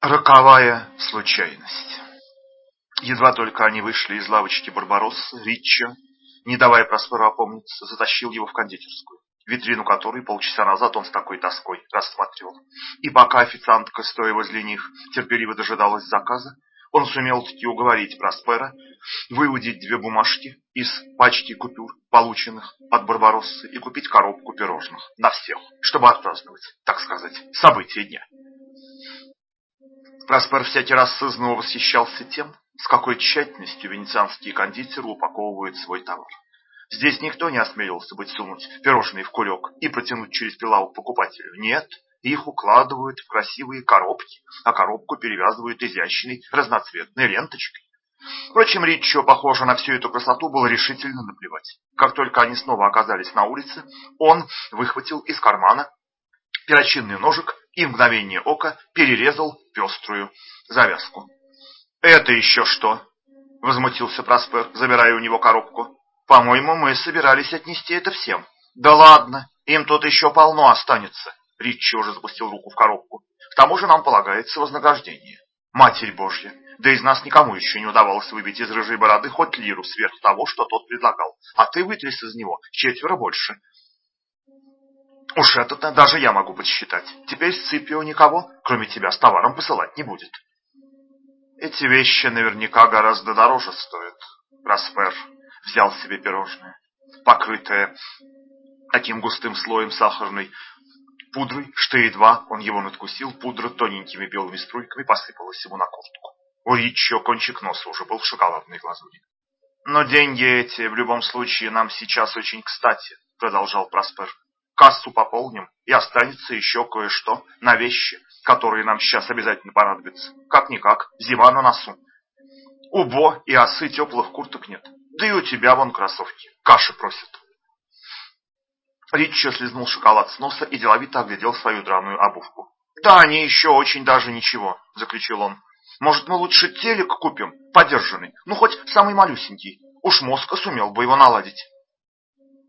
Роковая случайность. Едва только они вышли из лавочки Барбаросса, Риччо, не давая Просперу опомниться, затащил его в кондитерскую, витрину которой полчаса назад он с такой тоской рассматривал. И пока официантка, стоя возле них, терпеливо дожидалась заказа, он сумел таки уговорить Проспера выудить две бумажки из пачки купюр, полученных от Барбароссы, и купить коробку пирожных на всех, чтобы отпраздновать, так сказать, события дня. Проспер всякий раз сызново восхищался тем, с какой тщательностью венецианские кондитеры упаковывают свой товар. Здесь никто не осмелился бы сунуть пирожные в кулек и протянуть через прилавок покупателю. Нет, их укладывают в красивые коробки, а коробку перевязывают изящной разноцветной ленточкой. Впрочем, Риччо, похоже на всю эту красоту, было решительно наплевать. Как только они снова оказались на улице, он выхватил из кармана перочинный ножик и в мгновение ока перерезал пеструю завязку. «Это еще что?» — возмутился Проспер, забирая у него коробку. «По-моему, мы собирались отнести это всем». «Да ладно, им тут еще полно останется», — Ричи уже запустил руку в коробку. «К тому же нам полагается вознаграждение». «Матерь Божья, да из нас никому еще не удавалось выбить из рыжей бороды хоть лиру сверх того, что тот предлагал, а ты вытряс из него четверо больше». «Уж это-то даже я могу подсчитать. Теперь Сципио никого, кроме тебя, с товаром посылать не будет». Эти вещи наверняка гораздо дороже стоят. Проспер взял себе пирожное, покрытое таким густым слоем сахарной пудрой, что едва он его надкусил, пудра тоненькими белыми струйками посыпалась ему на куртку. У Риччо кончик носа уже был в шоколадной глазури. «Но деньги эти в любом случае нам сейчас очень кстати», — продолжал Проспер. «Кассу пополним, и останется еще кое-что на вещи, которые нам сейчас обязательно понадобятся. Как-никак, зима на носу. У Бо и осы теплых курток нет. Да и у тебя вон кроссовки. Каши просят. Ричи слезнул шоколад с носа и деловито оглядел свою драную обувку. «Да, они еще очень даже ничего», — заключил он. «Может, мы лучше телек купим, подержанный, ну, хоть самый малюсенький. Уж мозг сумел бы его наладить».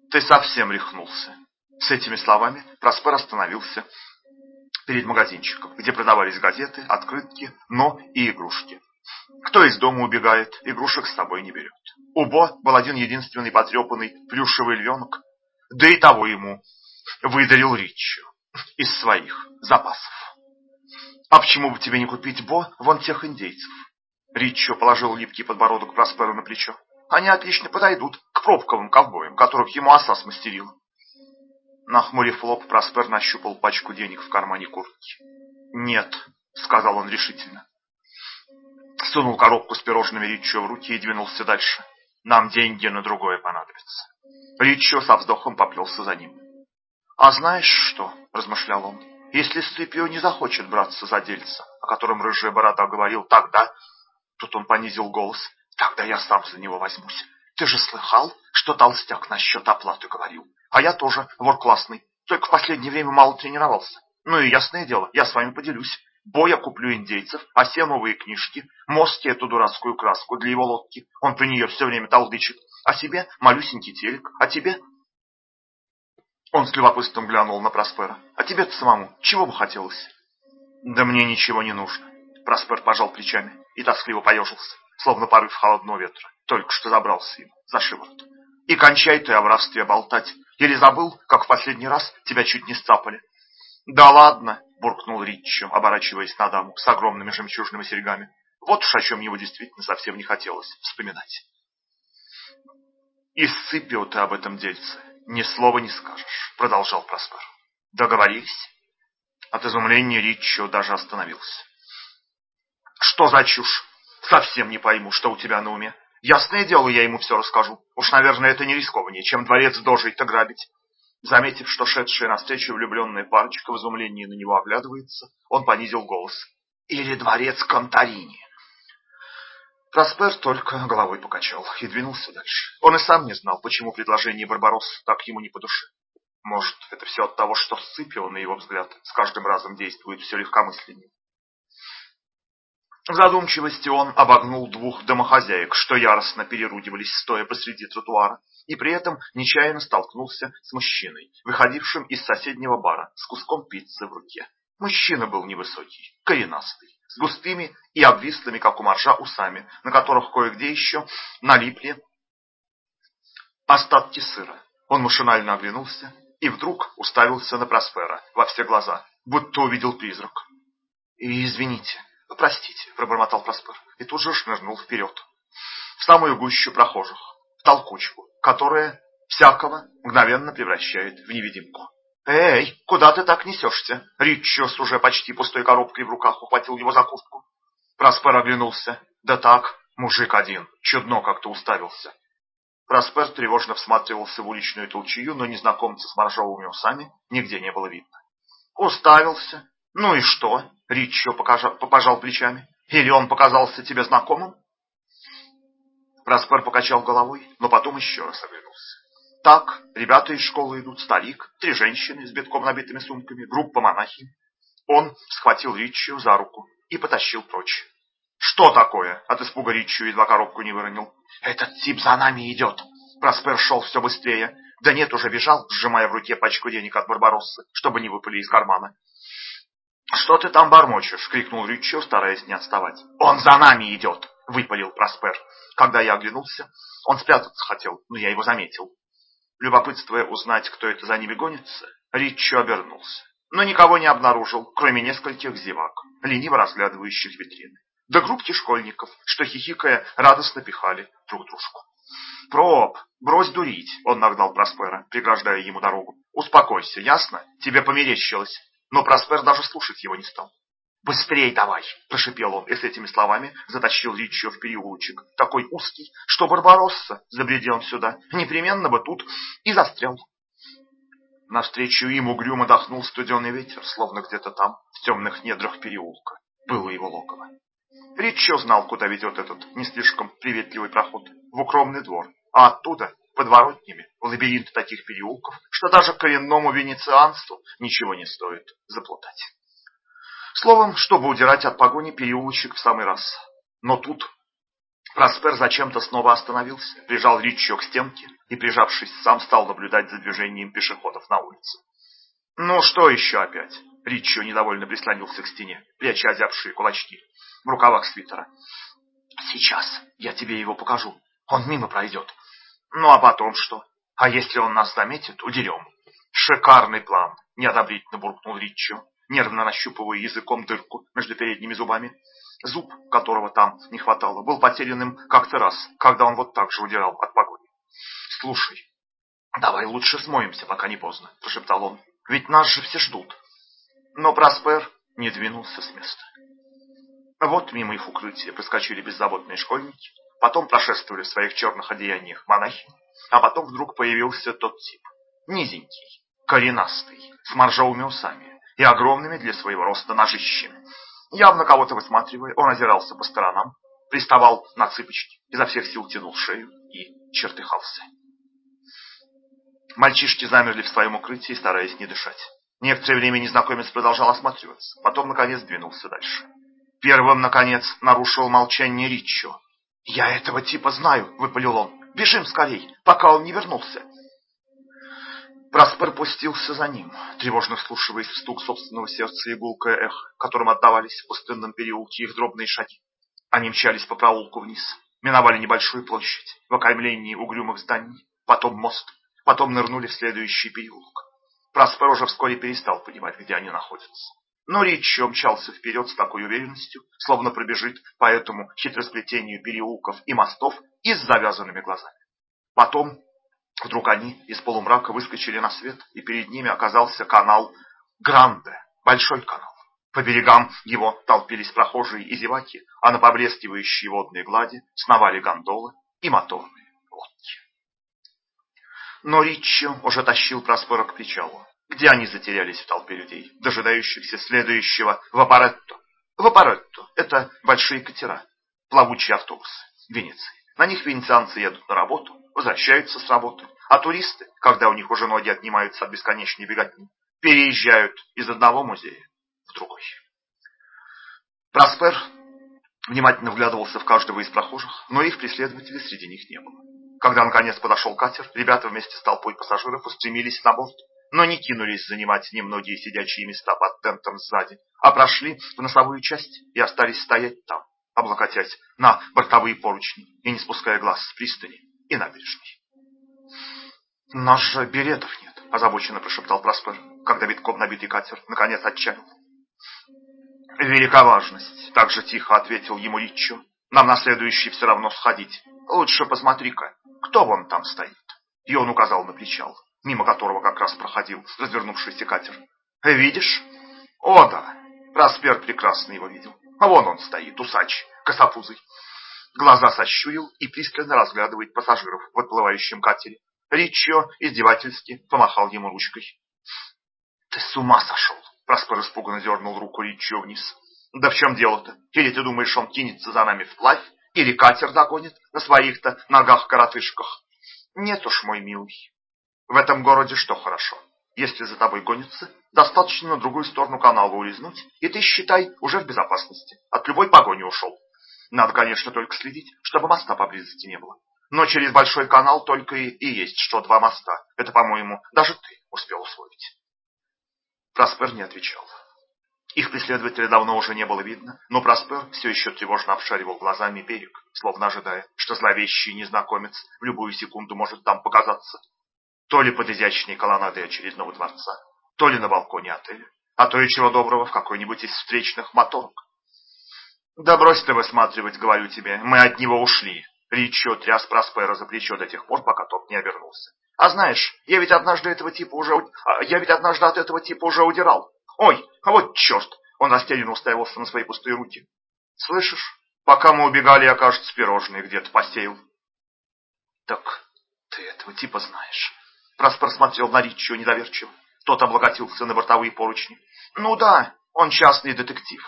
«Ты совсем рехнулся». С этими словами Проспер остановился перед магазинчиком, где продавались газеты, открытки, но и игрушки. Кто из дома убегает, игрушек с собой не берет. У Бо был один единственный потрепанный плюшевый львенок, да и того ему выдарил Риччо из своих запасов. А почему бы тебе не купить Бо вон тех индейцев? Риччо положил липкий подбородок Просперу на плечо. Они отлично подойдут к пробковым ковбоям, которых ему оса смастерила. Нахмурив лоб, Проспер нащупал пачку денег в кармане куртки. «Нет», — сказал он решительно. Сунул коробку с пирожными Риччо в руки и двинулся дальше. «Нам деньги на другое понадобятся». Риччо со вздохом поплелся за ним. «А знаешь что?» — размышлял он. «Если Сципио не захочет браться за дельца, о котором рыжая борода говорил, тогда...» Тут он понизил голос. «Тогда я сам за него возьмусь. Ты же слыхал, что толстяк насчет оплаты говорил? А я тоже вор классный, только в последнее время мало тренировался. Ну и ясное дело, я с вами поделюсь. Боя куплю индейцев, а все новые книжки, Мости эту дурацкую краску для его лодки. Он про нее все время толдычит. А себе малюсенький телек, а тебе... Он с любопытством глянул на Проспера. А тебе-то самому чего бы хотелось? Да мне ничего не нужно. Проспер пожал плечами и тоскливо поежился, словно порыв холодного ветра. Только что забрался им за шиворот. И кончай ты о воровстве болтать. Или забыл, как в последний раз тебя чуть не сцапали? Да ладно, буркнул Риччо, оборачиваясь на даму с огромными жемчужными серьгами. Вот уж о чем его действительно совсем не хотелось вспоминать. И сыпил ты об этом дельце, ни слова не скажешь, продолжал Проспер. Договорились? От изумления Риччо даже остановился. Что за чушь? Совсем не пойму, что у тебя на уме. Ясное дело, я ему все расскажу. Уж, наверное, это не рискованнее, чем дворец дожить-то грабить. Заметив, что шедшая навстречу влюбленная парочка в изумлении на него оглядывается, он понизил голос. «Или дворец Конторини». Проспер только головой покачал и двинулся дальше. Он и сам не знал, почему предложение Барбаросса так ему не по душе. Может, это все от того, что Сципио, на его взгляд, с каждым разом действует все легкомысленнее. В задумчивости он обогнул двух домохозяек, что яростно переругивались, стоя посреди тротуара, и при этом нечаянно столкнулся с мужчиной, выходившим из соседнего бара с куском пиццы в руке. Мужчина был невысокий, коренастый, с густыми и обвислыми, как у моржа, усами, на которых кое-где еще налипли остатки сыра. Он машинально оглянулся и вдруг уставился на Проспера во все глаза, будто увидел призрак. «Извините, простите», — пробормотал Проспер, и тут же шнырнул вперед, в самую гущу прохожих, в толкучку, которая всякого мгновенно превращает в невидимку. «Эй, куда ты так несешься?» Риччо с уже почти пустой коробкой в руках ухватил его за куртку. Проспер оглянулся. «Да так, мужик один, чудно как-то уставился». Проспер тревожно всматривался в уличную толчую, но незнакомца с моржовыми усами нигде не было видно. «Уставился? Ну и что?» Риччо пожал плечами. «Или он показался тебе знакомым?» Проспер покачал головой, но потом еще раз оглянулся. Так, ребята из школы идут, старик, три женщины с битком набитыми сумками, группа монахинь. Он схватил Ричью за руку и потащил прочь. «Что такое?» От испуга Ричью едва коробку не выронил. «Этот тип за нами идет!» Проспер шел все быстрее. Да нет, уже бежал, сжимая в руке пачку денег от Барбароссы, чтобы не выпали из кармана. «Что ты там бормочешь?» — крикнул Ричью, стараясь не отставать. «Он за нами идет!» — выпалил Проспер. Когда я оглянулся, он спрятаться хотел, но я его заметил. Любопытствуя узнать, кто это за ними гонится, Риччо обернулся, но никого не обнаружил, кроме нескольких зевак, лениво разглядывающих витрины, да группки школьников, что, хихикая, радостно пихали друг дружку. «Проб, брось дурить!» — он нагнал Проспера, преграждая ему дорогу. «Успокойся, ясно? Тебе померещилось!» Но Проспер даже слушать его не стал. «Быстрей давай!» – прошипел он, и с этими словами затащил Ричио в переулочек, такой узкий, что Барбаросса, забредя он сюда, непременно бы тут и застрял. Навстречу им угрюмо дохнул студеный ветер, словно где-то там, в темных недрах переулка, было его логово. Ричио знал, куда ведет этот не слишком приветливый проход, в укромный двор, а оттуда, подворотнями, в лабиринт таких переулков, что даже коренному венецианству ничего не стоит заплутать. Словом, чтобы удирать от погони, переулочек в самый раз. Но тут Проспер зачем-то снова остановился, прижал Риччо к стенке и, прижавшись, сам стал наблюдать за движением пешеходов на улице. «Ну что еще опять?» Риччо недовольно прислонился к стене, пряча озябшие кулачки в рукавах свитера. «Сейчас я тебе его покажу. Он мимо пройдет. Ну а потом что? А если он нас заметит, удерем». «Шикарный план!» — неодобрительно буркнул Риччо нервно нащупывая языком дырку между передними зубами. Зуб, которого там не хватало, был потерянным как-то раз, когда он вот так же удирал от погони. «Слушай, давай лучше смоемся, пока не поздно», – прошептал он. «Ведь нас же все ждут». Но Проспер не двинулся с места. Вот мимо их укрытия проскочили беззаботные школьники, потом прошествовали в своих черных одеяниях монахи, а потом вдруг появился тот тип, низенький, коренастый, с моржовыми усами, и огромными для своего роста ножищами. Явно кого-то высматривая, он озирался по сторонам, приставал на цыпочки, изо всех сил тянул шею и чертыхался. Мальчишки замерли в своем укрытии, стараясь не дышать. Некоторое время незнакомец продолжал осматриваться, потом, наконец, двинулся дальше. Первым, наконец, нарушил молчание Риччо. «Я этого типа знаю», — выпалил он. «Бежим скорей, пока он не вернулся. Праспер пустился за ним, тревожно вслушиваясь в стук собственного сердца и гулкое эхо, которым отдавались в пустынном переулке их дробные шаги. Они мчались по проулку вниз, миновали небольшую площадь в окаймлении угрюмых зданий, потом мост, потом нырнули в следующий переулок. Праспер уже вскоре перестал понимать, где они находятся. Но Риччо мчался вперед с такой уверенностью, словно пробежит по этому хитросплетению переулков и мостов и с завязанными глазами. Потом Вдруг они из полумрака выскочили на свет, и перед ними оказался канал Гранде, большой канал. По берегам его толпились прохожие и зеваки, а на поблескивающей водной глади сновали гондолы и моторные лодки. Но Риччо уже тащил Проспора к причалу, где они затерялись в толпе людей, дожидающихся следующего Вапоретто. Вапоретто – это большие катера, плавучие автобусы Венеции. На них венецианцы едут на работу, возвращаются с работы, а туристы, когда у них уже ноги отнимаются от бесконечной беготни, переезжают из одного музея в другой. Проспер внимательно вглядывался в каждого из прохожих, но их преследователей среди них не было. Когда наконец подошел катер, ребята вместе с толпой пассажиров устремились на борт. Но не кинулись занимать немногие сидячие места под тентом сзади, а прошли в носовую часть и остались стоять там, облокотясь на бортовые поручни и не спуская глаз с пристани и набережной. «У нас же билетов нет», – озабоченно прошептал Проспер, когда битком набитый катер наконец отчалил. «Велика важность», – так же тихо ответил ему Риччо. «Нам на следующий все равно сходить. Лучше посмотри-ка, кто вон там стоит». И он указал на причал, мимо которого как раз проходил развернувшийся катер. «Видишь?» «О да, Проспер прекрасно его видел. А вон он стоит, усач, косопузый. Глаза сощурил и пристально разглядывает пассажиров в отплывающем катере. Риччо издевательски помахал ему ручкой. «Ты с ума сошел!» Проспер испуганно дернул руку Риччо вниз. «Да в чем дело-то? Или ты думаешь, он кинется за нами вплавь? Или катер догонит на своих-то ногах-коротышках?» «Нет уж, мой милый. В этом городе что хорошо? Если за тобой гонятся, достаточно на другую сторону канала улизнуть, и ты, считай, уже в безопасности. От любой погони ушел. Надо, конечно, только следить, чтобы моста поблизости не было. Но через большой канал только и, и есть что два моста. Это, по-моему, даже ты успел усвоить. Проспер не отвечал. Их преследователя давно уже не было видно, но Проспер все еще тревожно обшаривал глазами берег, словно ожидая, что зловещий незнакомец в любую секунду может там показаться. То ли под изящной колоннадой очередного дворца, то ли на балконе отеля, а то и чего доброго в какой-нибудь из встречных моторок. «Да брось ты высматривать, говорю тебе, мы от него ушли». Ричо тряс Проспера за плечо до тех пор, пока тот не обернулся. «А знаешь, я ведь однажды этого типа уже... А, я ведь однажды от этого типа уже удирал. Ой, а вот черт!» Он растерянно уставился на свои пустые руки. «Слышишь, пока мы убегали, я, кажется, пирожные где-то посеял». «Так ты этого типа знаешь?» Проспер смотрел на Ричо недоверчиво. Тот облокотился на бортовые поручни. «Ну да, он частный детектив.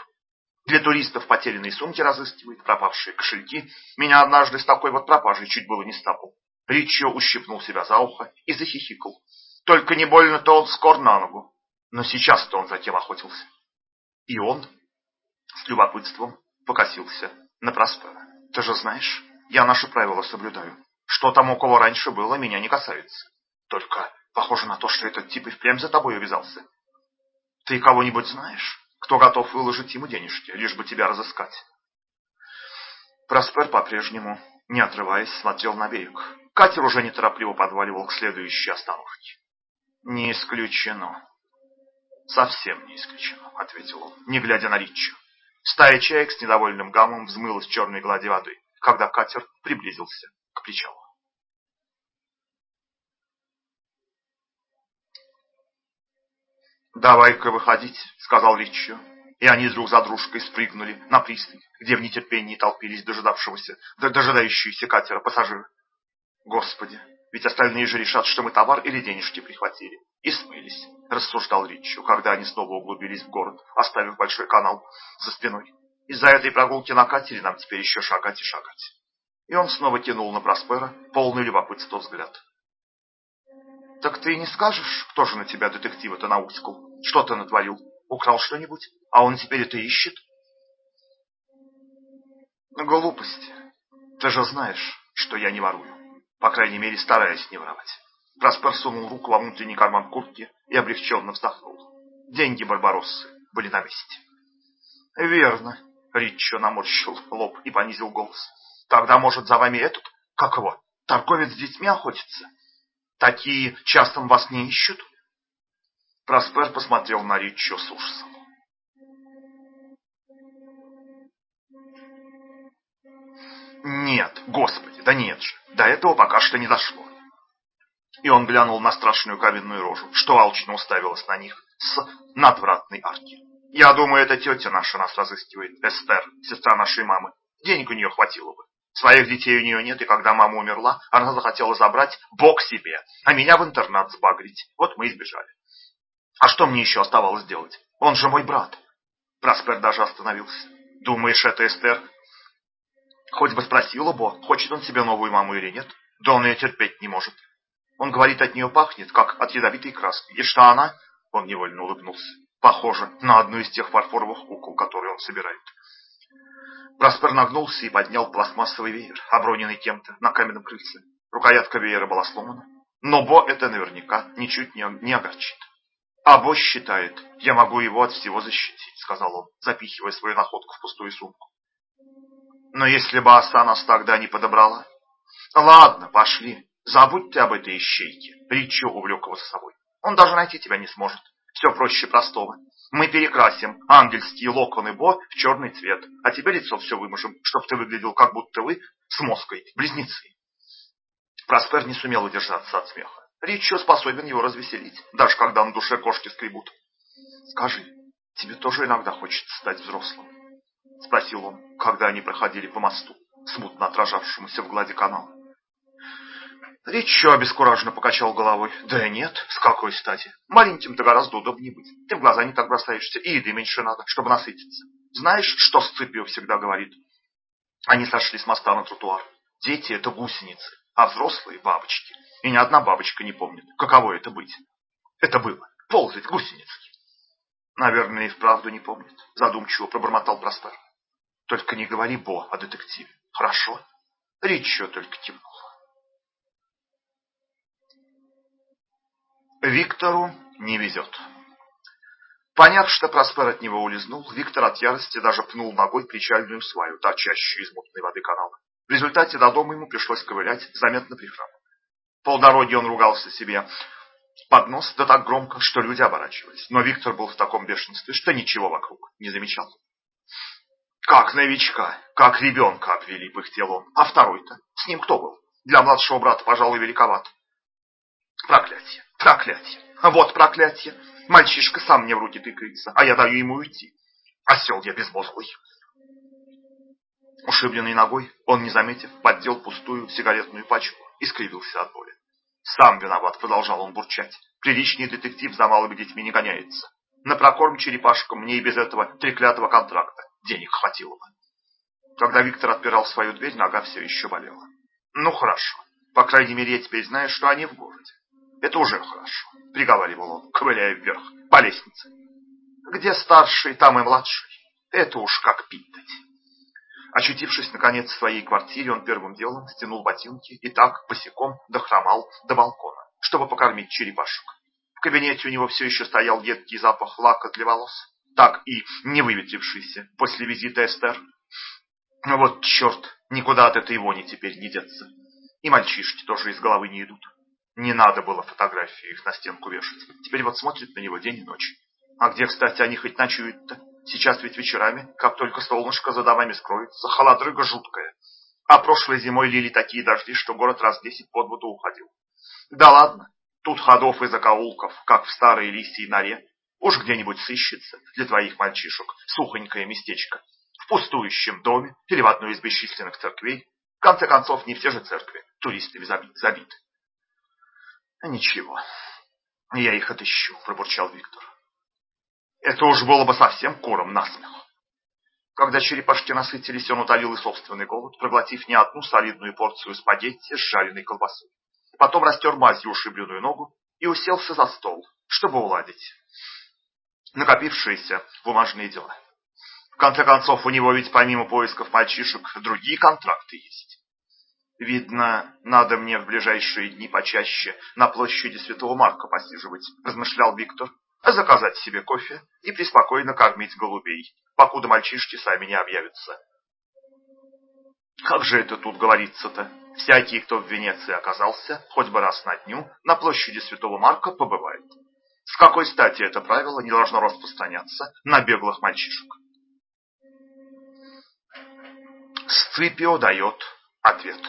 Для туристов потерянные сумки разыскивает, пропавшие кошельки. Меня однажды с такой вот пропажей чуть было не стапал. Ричо ущипнул себя за ухо и захихикал. Только не больно-то он скор на ногу. Но сейчас-то он затем охотился. И он с любопытством покосился на Проспера. Ты же знаешь, я наши правила соблюдаю. Что там у кого раньше было, меня не касается. Только похоже на то, что этот тип и впрямь за тобой увязался. Ты кого-нибудь знаешь? кто готов выложить ему денежки, лишь бы тебя разыскать. Проспер по-прежнему, не отрываясь, смотрел на берег. Катер уже неторопливо подваливал к следующей остановке. «Не исключено». «Совсем не исключено», — ответил он, не глядя на Риччо. Стая чаек с недовольным гамом взмылась в черной глади воды, когда катер приблизился к причалу. «Давай-ка выходить», — сказал Риччо. И они друг за дружкой спрыгнули на пристань, где в нетерпении толпились дожидавшегося, дожидающиеся катера пассажиры. «Господи, ведь остальные же решат, что мы товар или денежки прихватили». И смылись, рассуждал Риччо, когда они снова углубились в город, оставив большой канал за спиной. Из-за этой прогулки на катере нам теперь еще шагать и шагать. И он снова кинул на Проспера полный любопытства взгляд. Так ты не скажешь, кто же на тебя детектива-то науськал? Что ты натворил? Украл что-нибудь? А он теперь это ищет? Глупости. Ты же знаешь, что я не ворую. По крайней мере, стараюсь не воровать. Проспер сунул руку во внутренний карман куртки и облегченно вздохнул. Деньги Барбароссы были на месте. Верно. Риччо наморщил лоб и понизил голос. Тогда, может, за вами этот, как его, торговец с детьми охотится? Такие часто вас не ищут? Проспер посмотрел на Риччо с ужасом. Нет, господи, да нет же, до этого пока что не дошло. И он глянул на страшную каменную рожу, что алчно уставилась на них с надвратной арки. Я думаю, эта тетя наша нас разыскивает, Эстер, сестра нашей мамы. Денег у нее хватило бы. Своих детей у нее нет, и когда мама умерла, она захотела забрать Бог себе, а меня в интернат сбагрить. Вот мы и сбежали. А что мне еще оставалось делать? Он же мой брат. Праспер даже остановился. Думаешь, это Эстер? Хоть бы спросила Бо, хочет он себе новую маму или нет. Да он ее терпеть не может. Он говорит, от нее пахнет, как от ядовитой краски. И что она? Он невольно улыбнулся. Похоже на одну из тех фарфоровых кукол, которые он собирает. Праспер нагнулся и поднял пластмассовый веер, оброненный кем-то на каменном крыльце. Рукоятка веера была сломана, Но Бо это наверняка ничуть не, не огорчит. А Бо считает, я могу его от всего защитить, сказал он, запихивая свою находку в пустую сумку. Но если бы Аса нас тогда не подобрала... Ладно, пошли. Забудь ты об этой ищейке. Ричо увлек его за собой. Он даже найти тебя не сможет. Все проще простого. Мы перекрасим ангельские локоны Бо в черный цвет, а тебе лицо все выможем, чтобы ты выглядел, как будто вы с Моской, близнецы. Проспер не сумел удержаться от смеха. Ричо способен его развеселить, даже когда на душе кошки скребут. Скажи, тебе тоже иногда хочется стать взрослым? Спросил он, когда они проходили по мосту, смутно отражавшемуся в глади канала. Ричо обескураженно покачал головой. Да нет, с какой стати? Маленьким-то гораздо удобнее быть. Ты в глаза не так бросаешься, и еды меньше надо, чтобы насытиться. Знаешь, что Сципио всегда говорит? Они сошли с моста на тротуар. Дети — это гусеницы, а взрослые — бабочки. И ни одна бабочка не помнит, каково это быть. Это было. Ползать гусеницей. Наверное, и вправду не помнит. Задумчиво пробормотал Проспер. Только не говори Бо о детективе. Хорошо? Ричо только кивнул. Виктору не везет. Поняв, что Проспер от него улизнул, Виктор от ярости даже пнул ногой причальную сваю, торчащую из мутной воды канала. В результате до дома ему пришлось ковылять, заметно прихрамывая. Полдороги он ругался себе под нос, да так громко, что люди оборачивались. Но Виктор был в таком бешенстве, что ничего вокруг не замечал. Как новичка, как ребенка обвели, пыхтел он. А второй-то? С ним кто был? Для младшего брата, пожалуй, великоват. Проклятие, проклятие, вот проклятие. Мальчишка сам мне в руки тыкается, а я даю ему уйти. Осел я безмозглый. Ушибленный ногой, он, не заметив, поддел пустую сигаретную пачку и скривился от боли. Сам виноват, продолжал он бурчать. Приличный детектив за малыми детьми не гоняется. На прокорм черепашкам мне и без этого треклятого контракта денег хватило бы. Когда Виктор отпирал свою дверь, нога все еще болела. Ну хорошо, по крайней мере, я теперь знаю, что они в городе. Это уже хорошо, приговаривал он, ковыляя вверх, по лестнице. Где старший, там и младший. Это уж как пить дать. Очутившись, наконец, в своей квартире, он первым делом стянул ботинки и так босиком дохромал до балкона, чтобы покормить черепашек. В кабинете у него все еще стоял едкий запах лака для волос, так и не выветрившийся после визита Эстер. Но вот черт, никуда от этой вони теперь не деться. И мальчишки тоже из головы не идут. Не надо было фотографии их на стенку вешать. Теперь вот смотрят на него день и ночь. А где, кстати, они хоть ночуют-то? Сейчас ведь вечерами, как только солнышко за домами скроется, холодрыга жуткая. А прошлой зимой лили такие дожди, что город раз десять под воду уходил. Да ладно, тут ходов и закоулков, как в старой лисьей норе. Уж где-нибудь сыщется для твоих мальчишек сухонькое местечко. В пустующем доме или в одной из бесчисленных церквей. В конце концов, не все же церкви туристами забиты. Ничего, я их отыщу, пробурчал Виктор. Это уж было бы совсем куром насмех. Когда черепашки насытились, он утолил и собственный голод, проглотив не одну солидную порцию спагетти с жареной колбасой. Потом растер мазью ушибленную ногу и уселся за стол, чтобы уладить накопившиеся бумажные дела. В конце концов, у него ведь помимо поисков мальчишек другие контракты есть. Видно, надо мне в ближайшие дни почаще на площади Святого Марка посиживать, размышлял Виктор, заказать себе кофе и преспокойно кормить голубей, покуда мальчишки сами не объявятся. Как же это тут говорится-то? Всякий, кто в Венеции оказался, хоть бы раз на дню, на площади Святого Марка побывает. С какой стати это правило не должно распространяться на беглых мальчишек? Сципио дает ответ.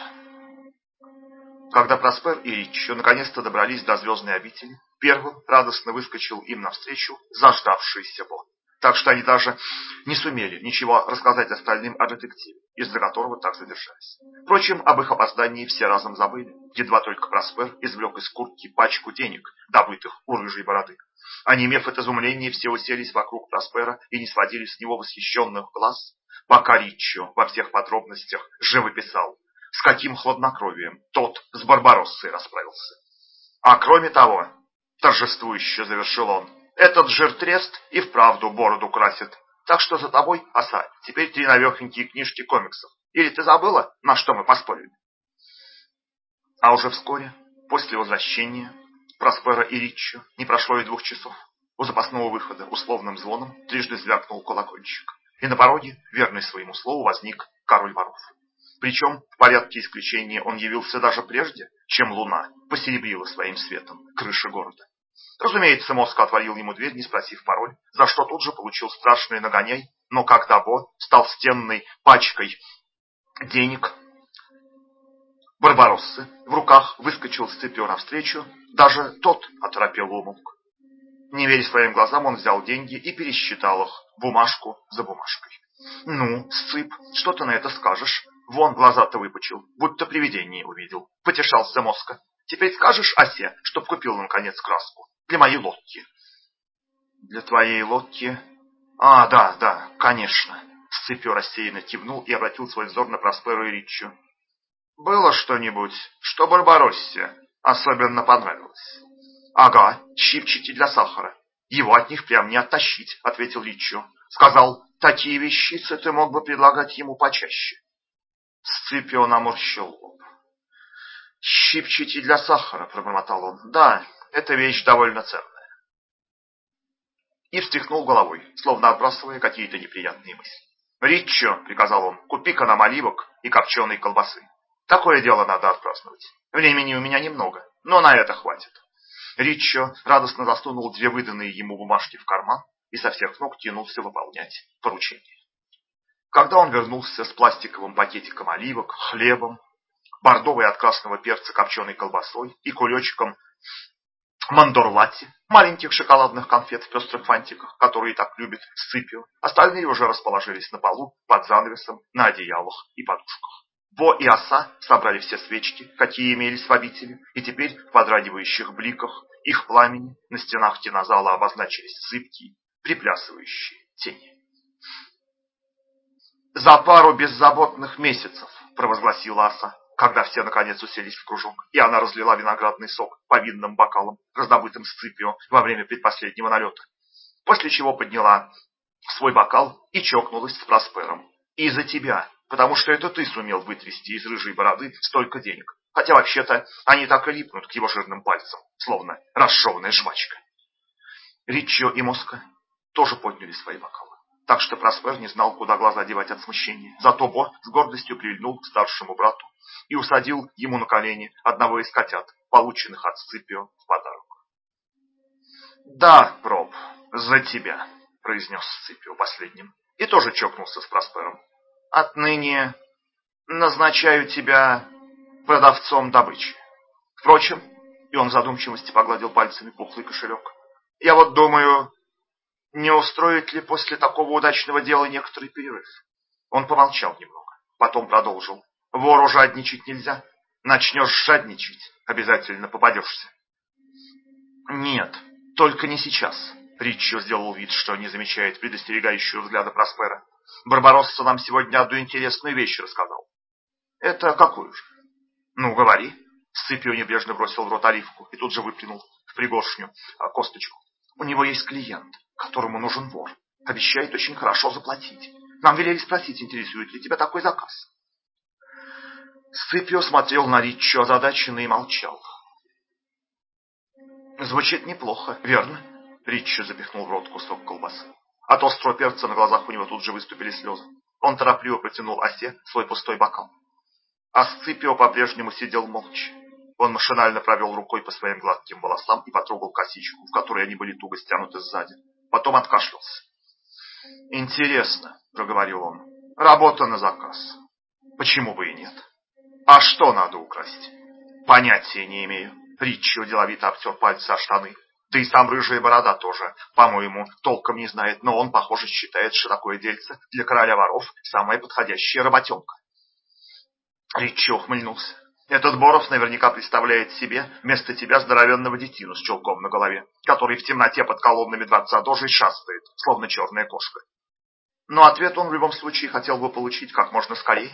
Когда Проспер и Риччо наконец-то добрались до звездной обители, первым радостно выскочил им навстречу заждавшийся Бон. Так что они даже не сумели ничего рассказать остальным о детективе, из-за которого так задержались. Впрочем, об их опоздании все разом забыли. Едва только Проспер извлек из куртки пачку денег, добытых у рыжей бороды. Онемев от изумления, все уселись вокруг Проспера и не сводили с него восхищенных глаз, пока Риччо во всех подробностях живописал с каким хладнокровием тот с Барбароссой расправился. А кроме того, торжествующе завершил он, этот жиртрест и вправду бороду красит. Так что за тобой, оса, теперь три навехонькие книжки комиксов. Или ты забыла, на что мы поспорили? А уже вскоре После возвращения Проспера и Риччо не прошло и двух часов. У запасного выхода условным звоном трижды звякнул колокольчик. И на пороге, верный своему слову, возник король воров. Причем в порядке исключения он явился даже прежде, чем луна посеребрила своим светом крыши города. Разумеется, мозг отворил ему дверь, не спросив пароль, за что тут же получил страшный нагоняй, но как Дабо стал стенной пачкой денег, Барбароссы в руках выскочил Сципио навстречу, даже тот оторопел умолк. Не веря своим глазам, он взял деньги и пересчитал их, бумажку за бумажкой. «Ну, Сцып, что ты на это скажешь? Вон глаза-то выпучил, будто привидение увидел», — потешался Моска. «Теперь скажешь Осе, чтоб купил, наконец, краску для моей лодки?» «Для твоей лодки? А, да, да, конечно». Сципио рассеянно кивнул и обратил свой взор на Просперу и Риччу. Было что-нибудь, что Барбароссе особенно понравилось? Ага, щипчики для сахара. Его от них прям не оттащить, ответил Личо. Сказал, такие вещицы ты мог бы предлагать ему почаще. Сципио наморщил лоб. Щипчики для сахара, пробормотал он. Да, эта вещь довольно ценная. И встряхнул головой, словно отбрасывая какие-то неприятные мысли. «Риччо», — приказал он, — «купи-ка нам оливок и копченой колбасы». Такое дело надо отпраздновать. Времени у меня немного, но на это хватит. Риччо радостно засунул две выданные ему бумажки в карман и со всех ног тянулся выполнять поручение. Когда он вернулся с пластиковым пакетиком оливок, хлебом, бордовой от красного перца копченой колбасой и кулечком мандорлати, маленьких шоколадных конфет в пестрых фантиках, которые так любит Сципио, остальные уже расположились на полу под занавесом на одеялах и подушках. Бо и оса собрали все свечки, какие имелись в обители, и теперь в подрагивающих бликах их пламени на стенах кинозала обозначились зыбкие, приплясывающие тени. «За пару беззаботных месяцев», — провозгласила оса, когда все наконец уселись в кружок, и она разлила виноградный сок по винным бокалам, раздобытым Сципио во время предпоследнего налета, после чего подняла свой бокал и чокнулась с Проспером. «И за тебя, потому что это ты сумел вытрясти из рыжей бороды столько денег. Хотя вообще-то они так и липнут к его жирным пальцам, словно расшеванная жвачка. Риччо и Моска тоже подняли свои бокалы. Так что Проспер не знал, куда глаза девать от смущения. Зато Бо с гордостью прильнул к старшему брату и усадил ему на колени одного из котят, полученных от Сципио в подарок. «Да, Проб, за тебя», — произнес Сципио последним, и тоже чокнулся с Проспером. Отныне назначаю тебя продавцом добычи. Впрочем, и он в задумчивости погладил пальцами пухлый кошелек. Я вот думаю, не устроит ли после такого удачного дела некоторый перерыв? Он помолчал немного, потом продолжил. Вору жадничать нельзя. Начнешь жадничать, обязательно попадешься. Нет, только не сейчас. Риччо сделал вид, что не замечает предостерегающего взгляда Проспера. Барбаросса нам сегодня одну интересную вещь рассказал. Это какую же? Ну, говори. Сципио небрежно бросил в рот оливку и тут же выплюнул в пригоршню а, косточку. У него есть клиент, которому нужен вор. Обещает очень хорошо заплатить. Нам велели спросить, интересует ли тебя такой заказ. Сципио смотрел на Риччо озадаченно и молчал. Звучит неплохо, верно? Риччо запихнул в рот кусок колбасы. От острого перца на глазах у него тут же выступили слезы. Он торопливо протянул осе свой пустой бокал. А Сципио по-прежнему сидел молча. Он машинально провел рукой по своим гладким волосам и потрогал косичку, в которой они были туго стянуты сзади. Потом откашлялся. «Интересно», — проговорил он, — «работа на заказ. Почему бы и нет? А что надо украсть?» «Понятия не имею». Риччо деловито обтер пальцы о штаны. Да и сам Рыжая Борода тоже, по-моему, толком не знает, но он, похоже, считает, что такое дельце для короля воров самая подходящая работенка. Ричи ухмыльнулся. Этот Боров наверняка представляет себе вместо тебя здоровенного детину с чулком на голове, который в темноте под колоннами дворца дожи шастает, словно черная кошка. Но ответ он в любом случае хотел бы получить как можно скорее.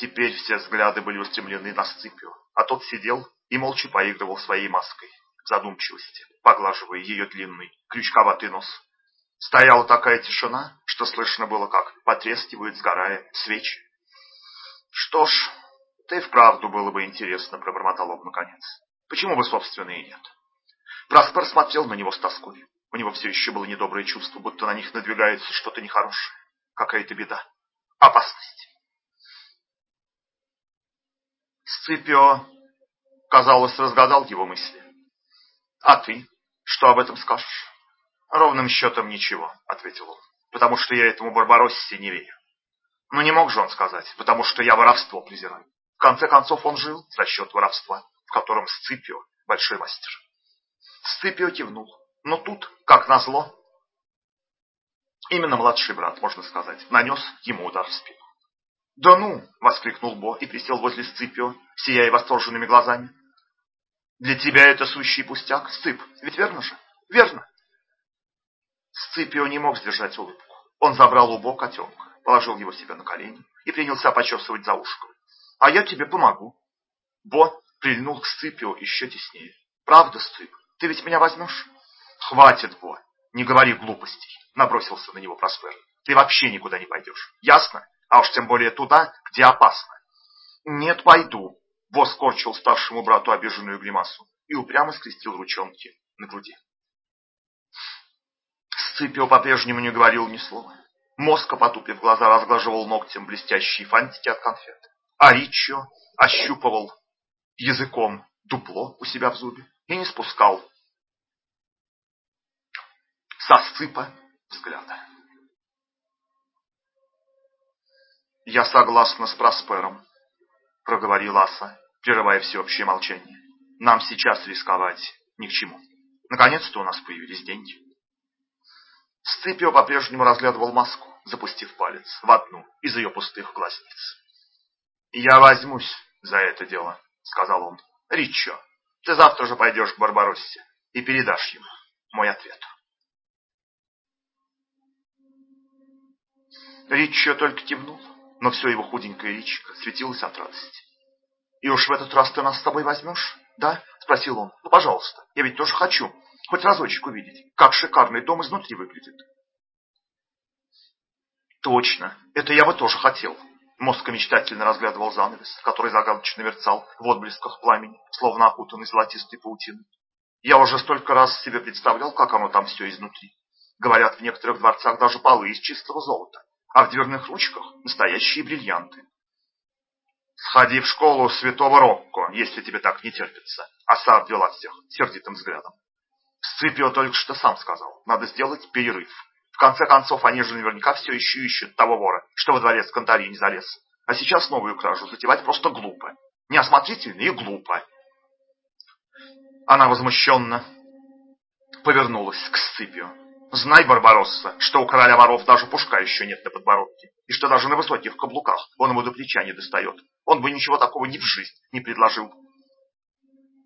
Теперь все взгляды были устремлены на Сципио, а тот сидел и молча поигрывал своей маской задумчивости, поглаживая ее длинный, крючковатый нос. Стояла такая тишина, что слышно было, как потрескивают, сгорая свечи. Что ж, Ты вправду было бы интересно, пробормотал он наконец. Почему бы, собственно, и нет? Праспер смотрел на него с тоской. У него все еще было недоброе чувство, будто на них надвигается что-то нехорошее. Какая-то беда. Опасность. Сципио, казалось, разгадал его мысли. А ты что об этом скажешь? Ровным счетом ничего, ответил он, потому что я этому Барбароссе не верю. Но не мог же он сказать, потому что я воровство презираю. Конце концов, он жил за счет воровства, в котором Сципио большой мастер. Сципио кивнул. Но тут, как назло, именно младший брат, можно сказать, нанес ему удар в спину. «Да ну!» — воскликнул Бо и присел возле Сципио, сияя восторженными глазами. «Для тебя это сущий пустяк, Сцип, ведь верно же? Верно!» Сципио не мог сдержать улыбку. Он забрал у Бо котенка, положил его себе на колени и принялся почесывать за ушком. «А я тебе помогу!» Бо прильнул к Сципио еще теснее. «Правда, Сцип, ты ведь меня возьмешь?» «Хватит, Бо, не говори глупостей!» Набросился на него Проспер. «Ты вообще никуда не пойдешь, ясно? А уж тем более туда, где опасно». «Нет, пойду!» Бо скорчил старшему брату обиженную гримасу и упрямо скрестил ручонки на груди. Сципио по-прежнему не говорил ни слова. Моска, потупив глаза, разглаживал ногтем блестящие фантики от конфет. А Риччо ощупывал языком дупло у себя в зубе и не спускал со сципа взгляда. «Я согласна с Проспером», — проговорила Аса, прерывая всеобщее молчание. «Нам сейчас рисковать ни к чему. Наконец-то у нас появились деньги». Сципио по-прежнему разглядывал маску, запустив палец в одну из ее пустых глазниц. «Я возьмусь за это дело», — сказал он. «Риччо, ты завтра же пойдешь к Барбароссе и передашь ему мой ответ». Риччо только кивнул, но все его худенькое личико светилось от радости. «И уж в этот раз ты нас с тобой возьмешь?» «Да?» — спросил он. «Ну, пожалуйста, я ведь тоже хочу хоть разочек увидеть, как шикарный дом изнутри выглядит». «Точно, это я бы тоже хотел». Мозг мечтательно разглядывал занавес, который загадочно мерцал в отблесках пламени, словно окутанный золотистой паутиной. Я уже столько раз себе представлял, как оно там все изнутри. Говорят, в некоторых дворцах даже полы из чистого золота а в дверных ручках настоящие бриллианты. Сходи в школу святого Рокко, если тебе так не терпится. Оса обвела всех сердитым взглядом. Сципио только что сам сказал, надо сделать перерыв. В конце концов, они же наверняка все еще ищут того вора, что во дворец Кантари не залез. А сейчас новую кражу затевать просто глупо. Неосмотрительно и глупо. Она возмущенно повернулась к Сципио. Знай, Барбаросса, что у короля воров даже пушка еще нет на подбородке, и что даже на высоких каблуках он ему до плеча не достает. Он бы ничего такого ни в жизнь не предложил.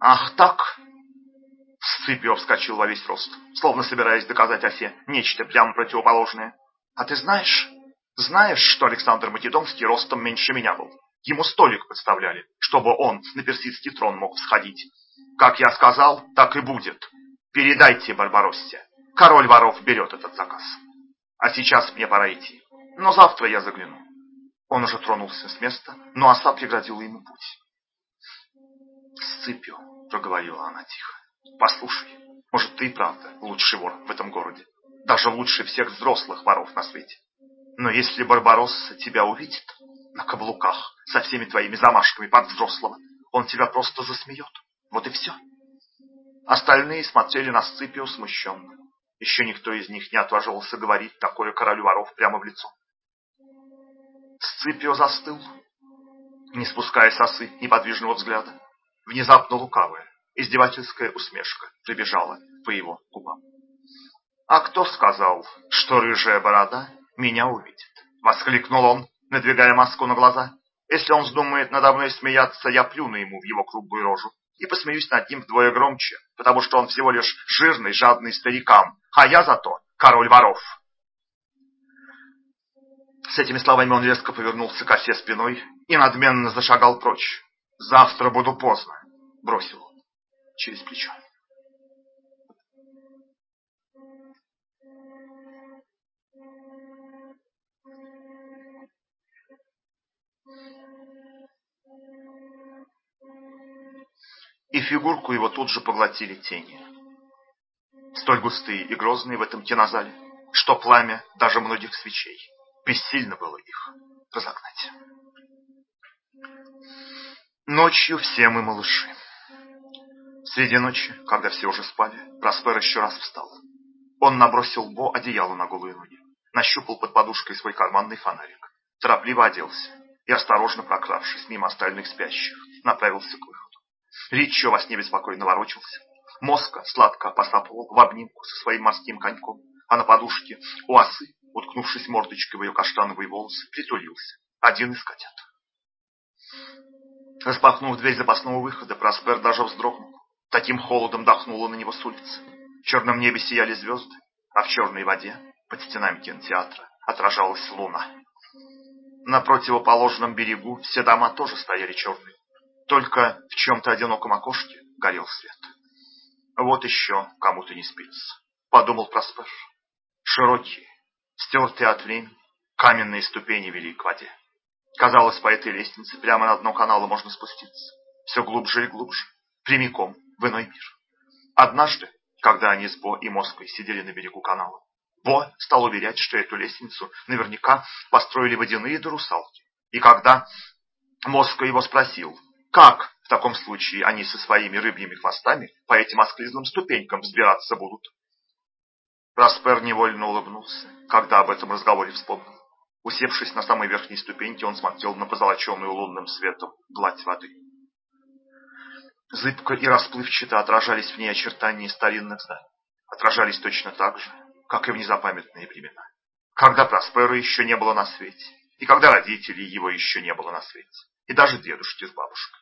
Ах так! Сципио вскочил во весь рост, словно собираясь доказать осе нечто прямо противоположное. А ты знаешь, знаешь, что Александр Македонский ростом меньше меня был? Ему столик подставляли, чтобы он на персидский трон мог всходить. Как я сказал, так и будет. Передайте Барбароссе. Король воров берет этот заказ. А сейчас мне пора идти. Но завтра я загляну. Он уже тронулся с места, но оса преградила ему путь. «Сципио», — проговорила она тихо, — «послушай, может, ты и правда лучший вор в этом городе, даже лучше всех взрослых воров на свете. Но если Барбаросса тебя увидит на каблуках со всеми твоими замашками под взрослого, он тебя просто засмеет. Вот и все». Остальные смотрели на Сципио смущенно. Еще никто из них не отваживался говорить такое королю воров прямо в лицо. Сципио застыл, не спуская с осы неподвижного взгляда. Внезапно лукавая, издевательская усмешка прибежала по его губам. «А кто сказал, что рыжая борода меня увидит?» — воскликнул он, надвигая маску на глаза. «Если он вздумает надо мной смеяться, я плюну ему в его круглую рожу и посмеюсь над ним вдвое громче, потому что он всего лишь жирный, жадный старикам, а я зато король воров. С этими словами он резко повернулся к осе спиной и надменно зашагал прочь. «Завтра буду поздно», — бросил через плечо. You. фигурку его тут же поглотили тени. Столь густые и грозные в этом кинозале, что пламя даже многих свечей бессильно было их разогнать. Ночью все мы малыши. Среди ночи, когда все уже спали, Проспер еще раз встал. Он набросил Бо одеяло на голые ноги, нащупал под подушкой свой карманный фонарик, торопливо оделся и, осторожно прокравшись мимо остальных спящих, направился к выходу. Ричо во сне беспокойно ворочался. Моска сладко посапывал в обнимку со своим морским коньком, а на подушке у осы, уткнувшись мордочкой в ее каштановые волосы, притулился один из котят. Распахнув дверь запасного выхода, Проспер даже вздрогнул. Таким холодом дохнуло на него с улицы. В черном небе сияли звезды, а в черной воде, под стенами кинотеатра, отражалась луна. На противоположном берегу все дома тоже стояли черные. Только в чем-то одиноком окошке горел свет. Вот еще кому-то не спится, подумал Проспер. Широкие, стертые от времени, каменные ступени вели к воде. Казалось, по этой лестнице прямо на дно канала можно спуститься. Все глубже и глубже, прямиком в иной мир. Однажды, когда они с Бо и Моской сидели на берегу канала, Бо стал уверять, что эту лестницу наверняка построили водяные до. И когда Моска его спросил, как в таком случае они со своими рыбьими хвостами по этим осклизлым ступенькам взбираться будут, Распер невольно улыбнулся, когда об этом разговоре вспомнил. Усевшись на самой верхней ступеньке, он смотрел на позолоченную лунным светом гладь воды. Зыбко и расплывчато отражались в ней очертания старинных зданий. Отражались точно так же, как и в незапамятные времена. Когда Проспера еще не было на свете, и когда родителей его еще не было на свете, и даже дедушки с бабушкой.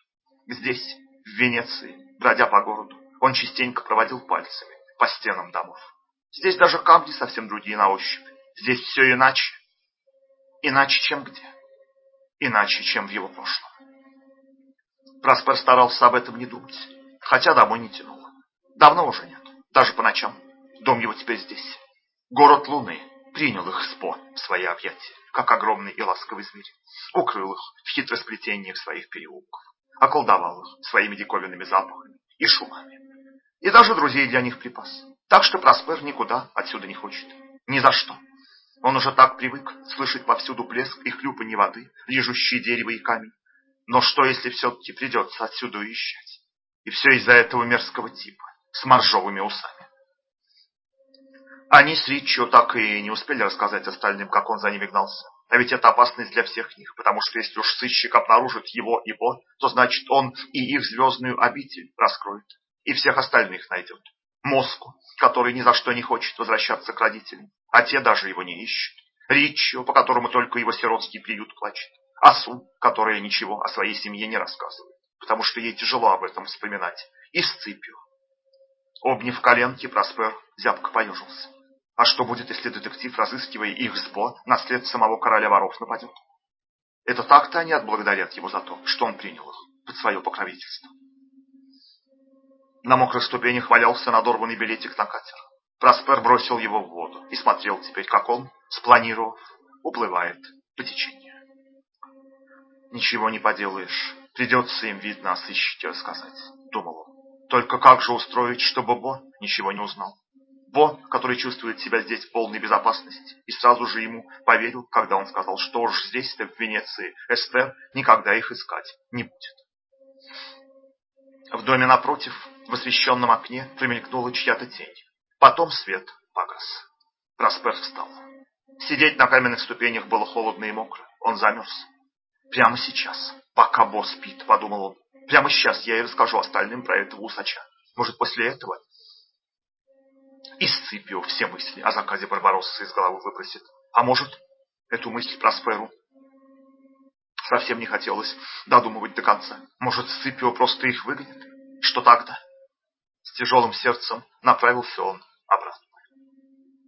Здесь, в Венеции, бродя по городу, он частенько проводил пальцами по стенам домов. Здесь даже камни совсем другие на ощупь. Здесь все иначе, Иначе, чем где? Иначе, чем в его прошлом. Праспер старался об этом не думать, хотя домой не тянуло. Давно уже нет, даже по ночам. Дом его теперь здесь. Город Луны принял их спо в свои объятия, как огромный и ласковый зверь. Укрыл их в хитросплетениях своих переулков. Околдовал их своими диковинными запахами и шумами. И даже друзей для них припас. Так что Праспер никуда отсюда не хочет. Ни за что. Он уже так привык слышать повсюду плеск и хлюпанье воды, лижущие дерево и камень. Но что, если все-таки придется отсюда уезжать? И все из-за этого мерзкого типа, с моржовыми усами. Они с Риччо так и не успели рассказать остальным, как он за ними гнался. А ведь это опасность для всех них, потому что если уж сыщик обнаружит его и Бо, то значит он и их звездную обитель раскроет, и всех остальных найдет. Моску, который ни за что не хочет возвращаться к родителям, а те даже его не ищут. Риччо, по которому только его сиротский приют плачет. Асу, которая ничего о своей семье не рассказывает, потому что ей тяжело об этом вспоминать. И Сципио. Обняв коленки, Проспер зябко поежился. А что будет, если детектив, разыскивая их сбо, на след самого короля воров нападет? Это так-то они отблагодарят его за то, что он принял их под свое покровительство. На мокрых ступенях валялся надорванный билетик на катер. Проспер бросил его в воду и смотрел теперь, как он, спланировав, уплывает по течению. Ничего не поделаешь, придется им, видно, о сыщике рассказать, думал он. Только как же устроить, чтобы Бо ничего не узнал? Бо, который чувствует себя здесь в полной безопасности, и сразу же ему поверил, когда он сказал, что уж здесь-то, в Венеции, Эстер никогда их искать не будет. В доме напротив, в освещенном окне, промелькнула чья-то тень. Потом свет погас. Проспер встал. Сидеть на каменных ступенях было холодно и мокро. Он замерз. Прямо сейчас, пока босс спит, подумал он. Прямо сейчас я и расскажу остальным про этого усача. Может, после этого и Сципио все мысли о заказе Барбароссы из головы выбросит. А может, эту мысль Просперу совсем не хотелось додумывать до конца. Может, Сципио просто их выгонит? Что тогда? С тяжелым сердцем направился он обратно.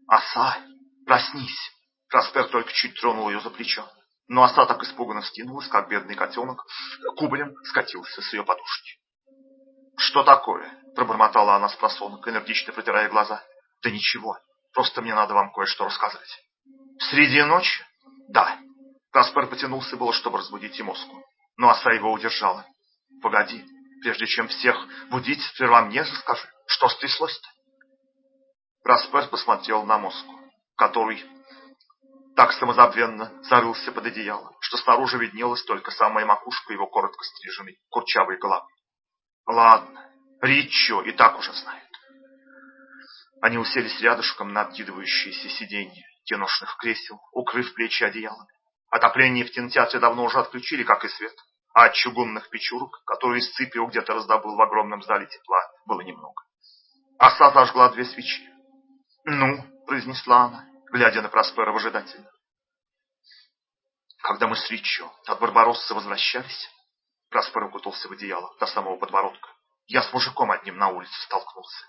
«Оса, проснись!» Проспер только чуть тронул ее за плечо. Но оса так испуганно вскинулась, как бедный котенок, кубарем скатился с ее подушки. «Что такое?» – пробормотала она с просонок, энергично протирая глаза. «Да ничего, просто мне надо вам кое-что рассказать». «Среди ночи?» «Да». Каспар потянулся было, чтобы разбудить Тимоску, но оса его удержала. «Погоди, Прежде чем всех будить, сперва мне скажи, что стряслось-то? Распер посмотрел на мозгу, который так самозабвенно зарылся под одеяло, что снаружи виднелась только самая макушка его коротко стриженной курчавой головы. Ладно, Ричо и так уже знает. Они уселись рядышком на откидывающиеся сиденья киношных кресел, укрыв плечи одеялами. Отопление в кинотеатре давно уже отключили, как и свет, а от чугунных печурок, которые Сципио где-то раздобыл в огромном зале тепла, было немного. Оса зажгла две свечи. «Ну», — произнесла она, глядя на Проспера выжидательно. Когда мы с Ричо от Барбаросса возвращались, Проспер укутался в одеяло до самого подбородка. Я с мужиком одним на улице столкнулся.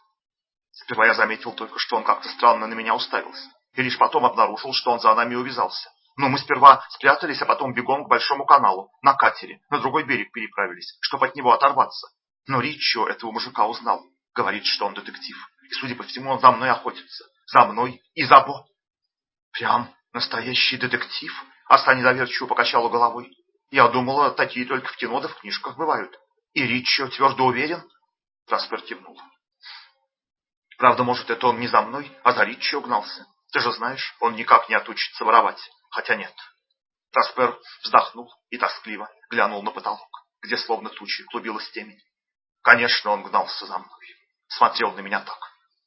Сперва я заметил только, что он как-то странно на меня уставился, и лишь потом обнаружил, что он за нами увязался. Но мы сперва спрятались, а потом бегом к большому каналу, на катере, на другой берег переправились, чтобы от него оторваться. Но Ричо этого мужика узнал. Говорит, что он детектив. И, судя по всему, он за мной охотится. За мной и за Бо. Прям настоящий детектив? Оса недоверчиво покачала головой. Я думала, такие только в кино да в книжках бывают. И Ричо твердо уверен? Праспер кивнул. Правда, может, это он не за мной, а за Ричо угнался. Ты же знаешь, он никак не отучится воровать. Хотя нет. Праспер вздохнул и тоскливо глянул на потолок, где словно тучи клубилась темень. Конечно, он гнался за мной. Смотрел на меня так.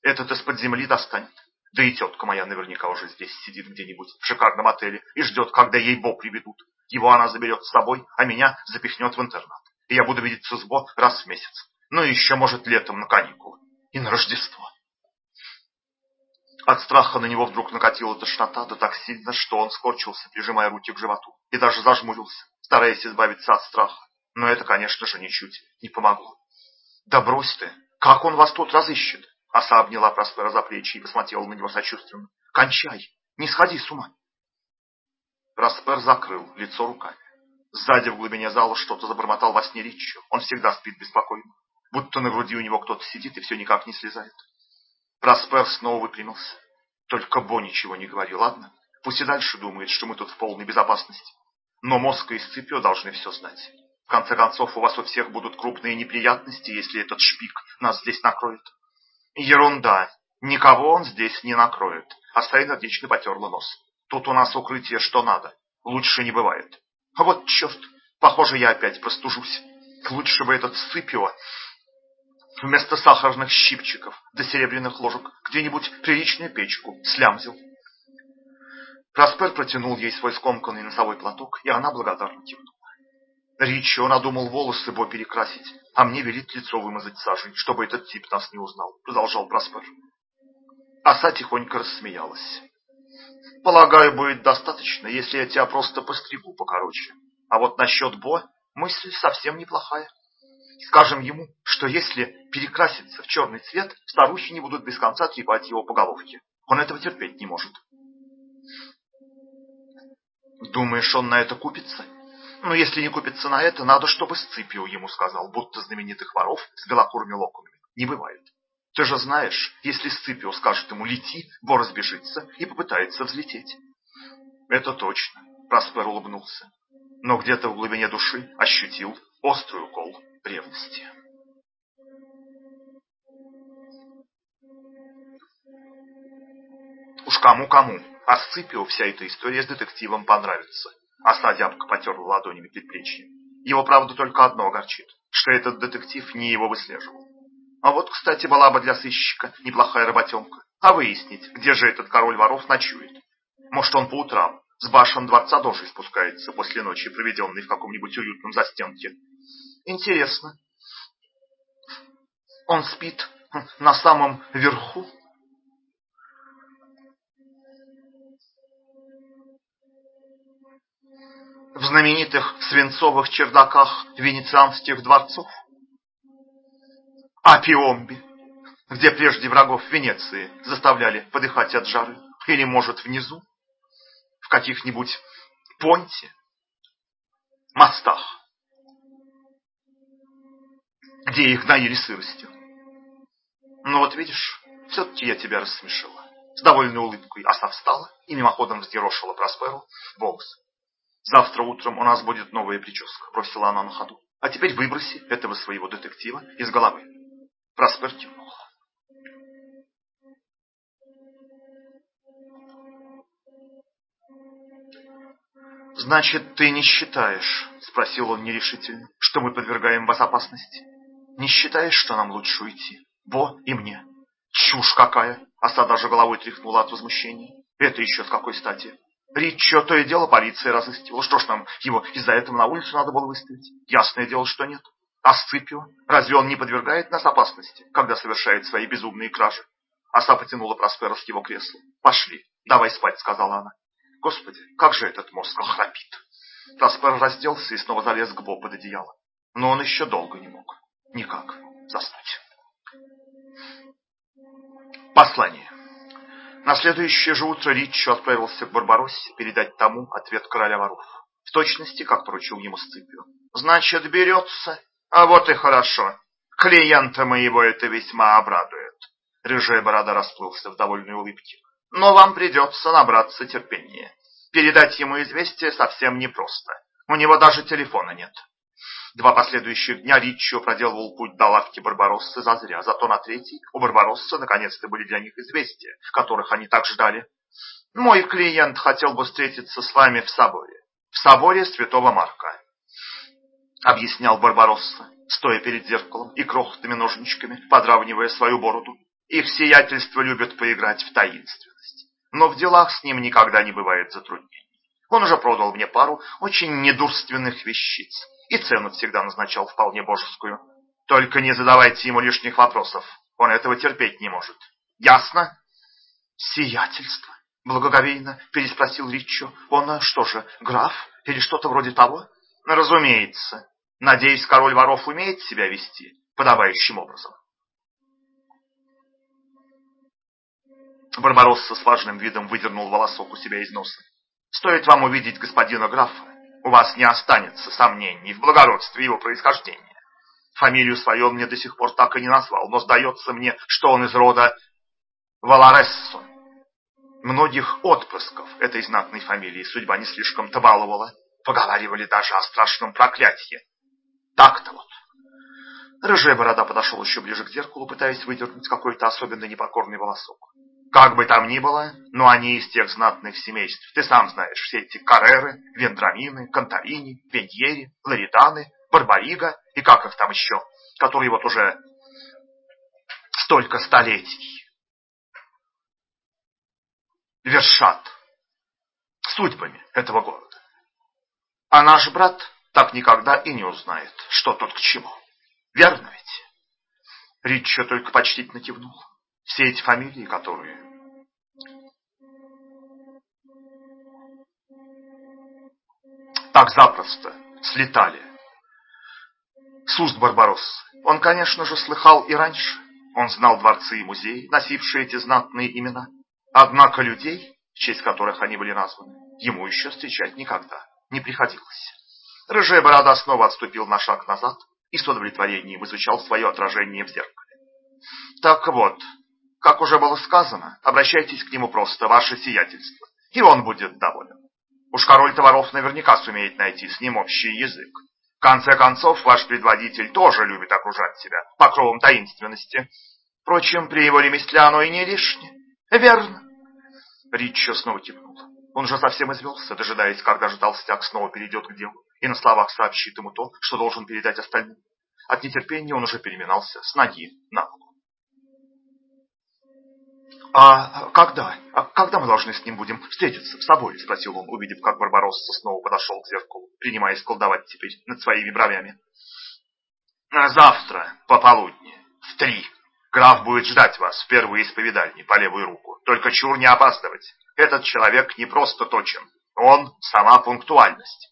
Этот из-под земли достанет. Да и тетка моя наверняка уже здесь сидит где-нибудь в шикарном отеле и ждет, когда ей Бо приведут. Его она заберет с собой, а меня запихнет в интернат. И я буду видеться с Бо раз в месяц. Ну и еще, может, летом на каникулы. И на Рождество. От страха на него вдруг накатила тошнота, да так сильно, что он скорчился, прижимая руки к животу, и даже зажмурился, стараясь избавиться от страха. Но это, конечно же, ничуть не помогло. «Да брось ты! Как он вас тут разыщет?» Оса обняла Проспера за плечи и посмотрела на него сочувственно. «Кончай! Не сходи с ума!» Проспер закрыл лицо руками. Сзади в глубине зала что-то забормотал во сне Риччо. Он всегда спит беспокойно, будто на груди у него кто-то сидит и все никак не слезает. Проспер снова выпрямился. Только Бо ничего не говори, ладно? Пусть и дальше думает, что мы тут в полной безопасности. Но мозг и Сципио должны все знать. В конце концов, у вас у всех будут крупные неприятности, если этот шпик нас здесь накроет. Ерунда. Никого он здесь не накроет. Аса энергично потерла нос. Тут у нас укрытие что надо. Лучше не бывает. А вот черт, похоже, я опять простужусь. Лучше бы этот Сципио вместо сахарных щипчиков до серебряных ложек где-нибудь приличную печку слямзил. Проспер протянул ей свой скомканный носовой платок, и она благодарно кивнула. Ричи, он надумал волосы Бо перекрасить, а мне велит лицо вымазать сажей, чтобы этот тип нас не узнал, продолжал Проспер. Оса тихонько рассмеялась. Полагаю, будет достаточно, если я тебя просто постригу покороче. А вот насчет Бо мысль совсем неплохая. Скажем ему, что если перекраситься в черный цвет, старухи не будут без конца трепать его по головке. Он этого терпеть не может. Думаешь, он на это купится? Но если не купится на это, надо, чтобы Сципио ему сказал, будто знаменитых воров с белокурыми локонами не бывает. Ты же знаешь, если Сципио скажет ему «лети», Бо разбежится и попытается взлететь. Это точно, Проспер улыбнулся. Но где-то в глубине души ощутил острый укол ревности. Уж кому-кому, а Сципио вся эта история с детективом понравится. А зябко потерла ладонями предплечье. Его, правда, только одно огорчит, что этот детектив не его выслеживал. А вот, кстати, была бы для сыщика неплохая работенка. А выяснить, где же этот король воров ночует. Может, он по утрам с башен дворца дожи спускается после ночи, проведенной в каком-нибудь уютном застенке. Интересно, он спит на самом верху? В знаменитых свинцовых чердаках венецианских дворцов? А Пиомби, где прежде врагов Венеции заставляли подыхать от жары? Или, может, внизу? В каких-нибудь понте? Мостах? где их наели сыростью. Ну вот видишь, все-таки я тебя рассмешила. С довольной улыбкой оса встала и мимоходом взъерошила Просперу волосы. Завтра утром у нас будет новая прическа, бросила она на ходу. А теперь выброси этого своего детектива из головы. Проспер кивнул. «Значит, ты не считаешь, — спросил он нерешительно, — что мы подвергаем вас опасности? Не считаешь, что нам лучше уйти? Бо и мне. Чушь какая! Оса даже головой тряхнула от возмущения. Это еще с какой стати? Ричо то и дело полиция разыскивала. Что ж нам, его из-за этого на улицу надо было выставить? Ясное дело, что нет. А Сципио? Разве он не подвергает нас опасности, когда совершает свои безумные кражи? Оса потянула Проспера с его кресла. «Пошли, давай спать», — сказала она. «Господи, как же этот мозг храпит!» Проспер разделся и снова залез к Бо под одеяло. Но он еще долго не мог. Никак заснуть. Послание. На следующее же утро Риччо отправился к Барбароссе передать тому ответ короля воров. В точности, как поручил ему Сципио. «Значит, берется? А вот и хорошо. Клиента моего это весьма обрадует». Рыжая борода расплылся в довольной улыбке. «Но вам придется набраться терпения. Передать ему известие совсем непросто. У него даже телефона нет. Два последующих дня Риччо проделывал путь до лавки Барбароссы зазря, зато на третий у Барбароссы наконец-то были для них известия, которых они так ждали. «Мой клиент хотел бы встретиться с вами в соборе, в соборе Святого Марка», — объяснял Барбаросса, стоя перед зеркалом и крохотными ножничками, подравнивая свою бороду. «Их сиятельство любят поиграть в таинственность, но в делах с ним никогда не бывает затруднений. Он уже продал мне пару очень недурственных вещиц, и цену всегда назначал вполне божескую. Только не задавайте ему лишних вопросов, он этого терпеть не может. Ясно? Сиятельство, благоговейно переспросил Риччо. Он э, что же, граф или что-то вроде того? Разумеется. Надеюсь, король воров умеет себя вести подобающим образом. Барбаросса с важным видом выдернул волосок у себя из носа. Стоит вам увидеть господина графа, у вас не останется сомнений в благородстве его происхождения. Фамилию свою он мне до сих пор так и не назвал, но сдается мне, что он из рода Валарессо. Многих отпрысков этой знатной фамилии судьба не слишком-то баловала. Поговаривали даже о страшном проклятии. Так-то вот. Рыжая борода подошел еще ближе к зеркалу, пытаясь выдернуть какой-то особенно непокорный волосок. Как бы там ни было, но они из тех знатных семейств. Ты сам знаешь, все эти Карреры, Вендрамины, Конторини, Веньери, Лаританы, Барбарига и как их там еще, которые вот уже столько столетий вершат судьбами этого города. А наш брат так никогда и не узнает, что тут к чему. Верно ведь? Ричо только почтительно кивнул. Все эти фамилии, которые... Так запросто слетали с уст Барбароссы. Он, конечно же, слыхал и раньше. Он знал дворцы и музеи, носившие эти знатные имена. Однако людей, в честь которых они были названы, ему еще встречать никогда не приходилось. Рыжая борода снова отступил на шаг назад и с удовлетворением изучал свое отражение в зеркале. Так вот, как уже было сказано, обращайтесь к нему просто, ваше сиятельство, и он будет доволен. Уж король товаров наверняка сумеет найти с ним общий язык. В конце концов, ваш предводитель тоже любит окружать себя покровом таинственности. Впрочем, при его ремесле оно и не лишнее. Верно. Риччо снова кивнул. Он уже совсем извелся, дожидаясь, когда же толстяк снова перейдет к делу и на словах сообщит ему то, что должен передать остальным. От нетерпения он уже переминался с ноги на ногу. «А когда? А когда мы должны с ним будем встретиться в соборе?» – спросил он, увидев, как Барбаросса снова подошел к зеркалу, принимаясь колдовать теперь над своими бровями. «Завтра, пополудни, в три. Граф будет ждать вас в первой исповедальне по левую руку. Только чур не опаздывать. Этот человек не просто точен. Он – сама пунктуальность».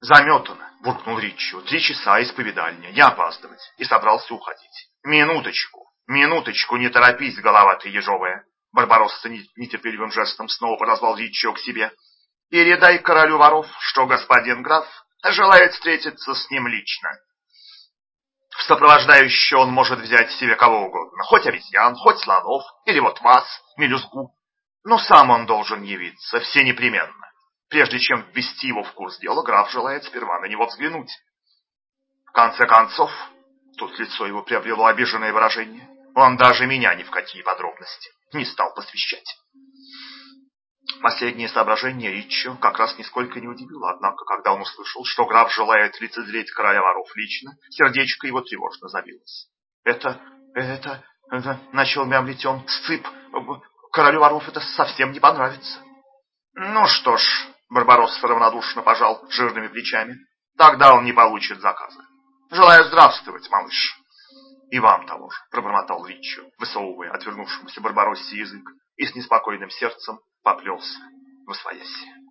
«Заметано», – буркнул Риччо. «Три часа исповедальня, не опаздывать». И собрался уходить. «Минуточку». Минуточку, не торопись, голова ты ежовая. Барбаросса нетерпеливым жестом снова подозвал Ричио к себе. Передай королю воров, что господин граф желает встретиться с ним лично. В сопровождающее он может взять себе кого угодно, хоть обезьян, хоть слонов, или вот вас, мелюзгу. Но сам он должен явиться, все непременно. Прежде чем ввести его в курс дела, граф желает сперва на него взглянуть. В конце концов, тут лицо его приобрело обиженное выражение, он даже меня ни в какие подробности не стал посвящать. Последнее соображение Риччо как раз нисколько не удивило, однако, когда он услышал, что граф желает лицезреть короля воров лично, сердечко его тревожно забилось. «Это... это... это...» — начал мямлить он. «Сцып! Королю воров это совсем не понравится». «Ну что ж...» — Барбаросса равнодушно пожал жирными плечами. «Тогда он не получит заказа. Желаю здравствовать, малыш». «И вам того же», — пробормотал Риччо, высовывая отвернувшемуся Барбароссе язык, и с неспокойным сердцем поплелся в освояси.